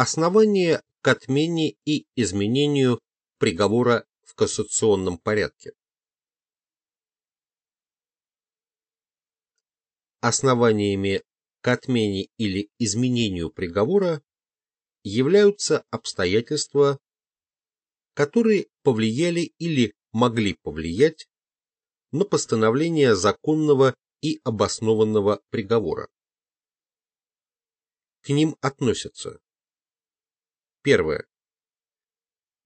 Основание к отмене и изменению приговора в кассационном порядке. Основаниями к отмене или изменению приговора являются обстоятельства, которые повлияли или могли повлиять на постановление законного и обоснованного приговора. К ним относятся Первое.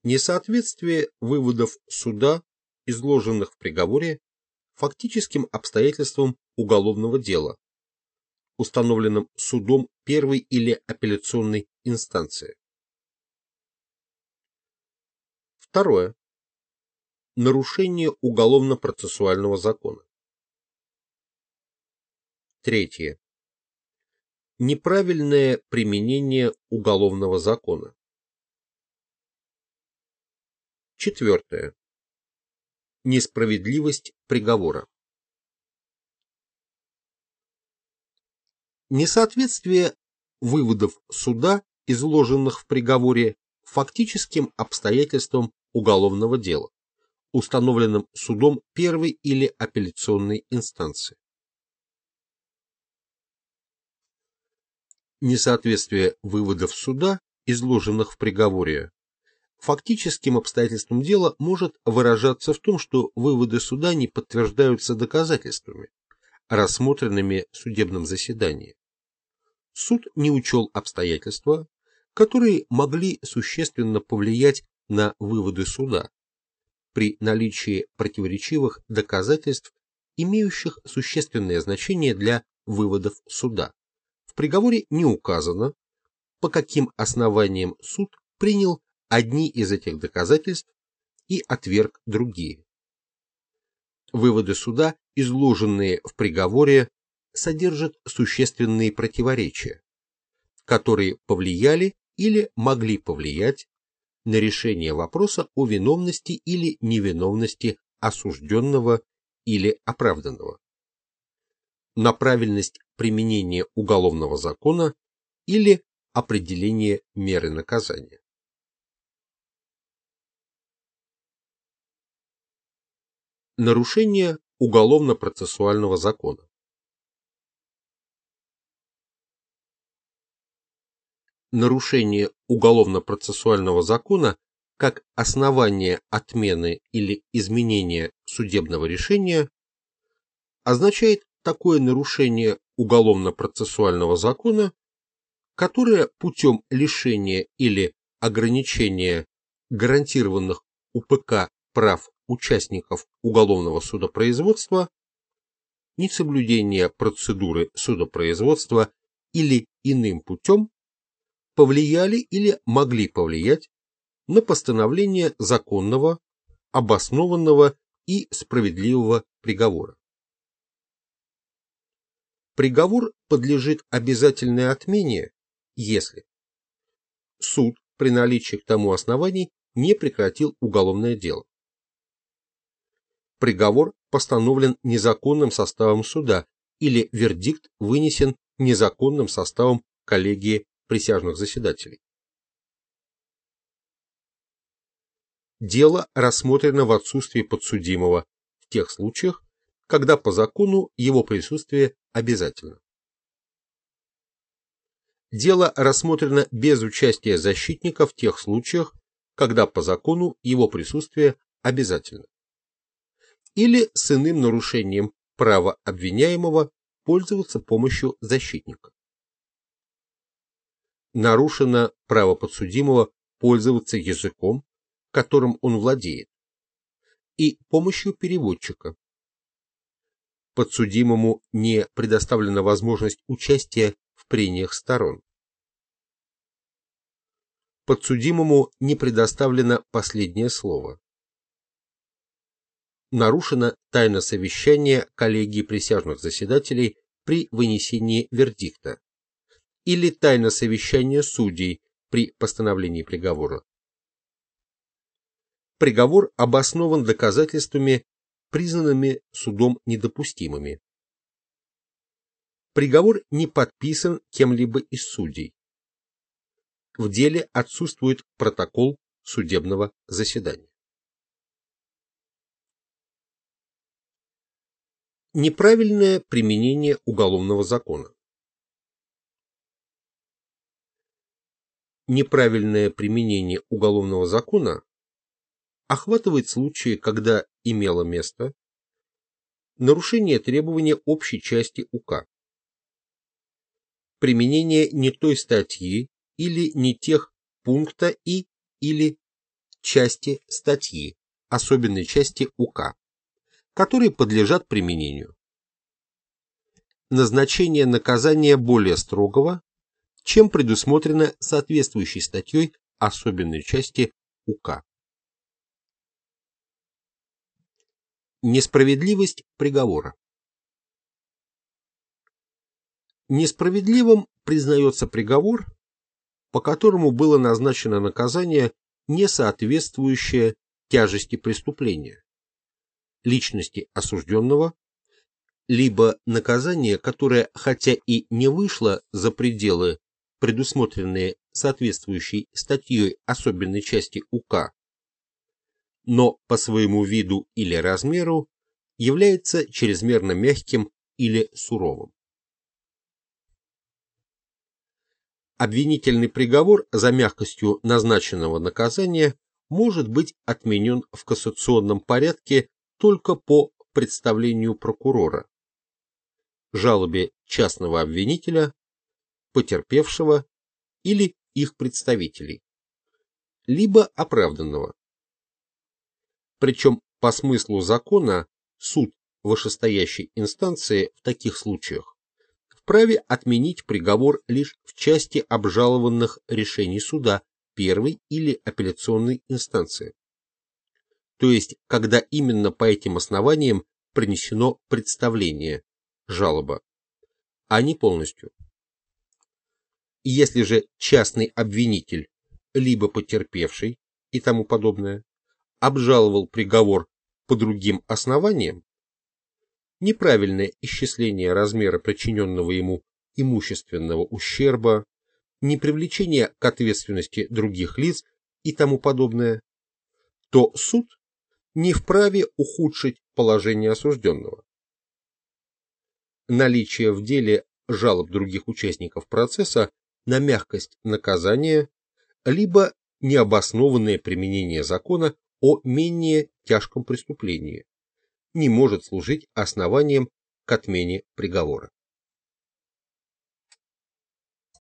Несоответствие выводов суда, изложенных в приговоре, фактическим обстоятельствам уголовного дела, установленным судом первой или апелляционной инстанции. Второе. Нарушение уголовно-процессуального закона. Третье. Неправильное применение уголовного закона. Четвертое. Несправедливость приговора. Несоответствие выводов суда, изложенных в приговоре, фактическим обстоятельствам уголовного дела, установленным судом первой или апелляционной инстанции. Несоответствие выводов суда, изложенных в приговоре, Фактическим обстоятельством дела может выражаться в том, что выводы суда не подтверждаются доказательствами, рассмотренными в судебном заседании. Суд не учел обстоятельства, которые могли существенно повлиять на выводы суда при наличии противоречивых доказательств, имеющих существенное значение для выводов суда. В приговоре не указано, по каким основаниям суд принял одни из этих доказательств и отверг другие. Выводы суда, изложенные в приговоре, содержат существенные противоречия, которые повлияли или могли повлиять на решение вопроса о виновности или невиновности осужденного или оправданного, на правильность применения уголовного закона или определение меры наказания. Нарушение уголовно-процессуального закона. Нарушение уголовно-процессуального закона как основание отмены или изменения судебного решения означает такое нарушение уголовно-процессуального закона, которое путем лишения или ограничения гарантированных УПК прав участников уголовного судопроизводства, несоблюдение процедуры судопроизводства или иным путем повлияли или могли повлиять на постановление законного, обоснованного и справедливого приговора. Приговор подлежит обязательной отмене, если суд при наличии к тому оснований не прекратил уголовное дело приговор постановлен незаконным составом суда или вердикт вынесен незаконным составом коллегии присяжных заседателей. Дело рассмотрено в отсутствии подсудимого в тех случаях, когда по закону его присутствие обязательно. Дело рассмотрено без участия защитника в тех случаях, когда по закону его присутствие обязательно или с иным нарушением права обвиняемого пользоваться помощью защитника. Нарушено право подсудимого пользоваться языком, которым он владеет, и помощью переводчика. Подсудимому не предоставлена возможность участия в прениях сторон. Подсудимому не предоставлено последнее слово нарушена тайна совещания коллегии присяжных заседателей при вынесении вердикта или тайна совещания судей при постановлении приговора. Приговор обоснован доказательствами, признанными судом недопустимыми. Приговор не подписан кем-либо из судей. в деле отсутствует протокол судебного заседания. Неправильное применение уголовного закона. Неправильное применение уголовного закона охватывает случаи, когда имело место нарушение требования общей части УК, применение не той статьи или не тех пункта и или части статьи, особенной части УК, которые подлежат применению. Назначение наказания более строгого, чем предусмотрено соответствующей статьей особенной части УК. Несправедливость приговора. Несправедливым признается приговор, по которому было назначено наказание, не соответствующее тяжести преступления, личности осужденного, либо наказание, которое, хотя и не вышло за пределы, предусмотренные соответствующей статьей особенной части УК, но по своему виду или размеру является чрезмерно мягким или суровым. Обвинительный приговор за мягкостью назначенного наказания может быть отменен в кассационном порядке только по представлению прокурора, жалобе частного обвинителя, потерпевшего или их представителей, либо оправданного. Причем по смыслу закона суд вышестоящей инстанции в таких случаях вправе отменить приговор лишь в части обжалованных решений суда первой или апелляционной инстанции. То есть, когда именно по этим основаниям принесено представление, жалоба, а не полностью. Если же частный обвинитель, либо потерпевший и тому подобное, обжаловал приговор по другим основаниям, неправильное исчисление размера причиненного ему имущественного ущерба, непривлечение к ответственности других лиц и тому подобное, то суд не вправе ухудшить положение осужденного. Наличие в деле жалоб других участников процесса на мягкость наказания либо необоснованное применение закона о менее тяжком преступлении, не может служить основанием к отмене приговора.